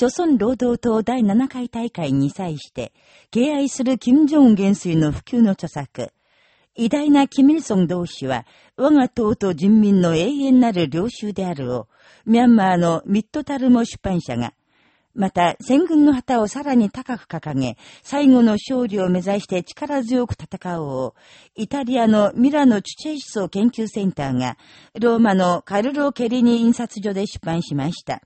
朝村労働党第7回大会に際して、敬愛する金正恩元帥の普及の著作、偉大なキミルソン同士は、我が党と人民の永遠なる領袖であるを、ミャンマーのミッドタルモ出版社が、また、戦軍の旗をさらに高く掲げ、最後の勝利を目指して力強く戦おう、イタリアのミラノ・チュチェイ思想研究センターが、ローマのカルロ・ケリニ印刷所で出版しました。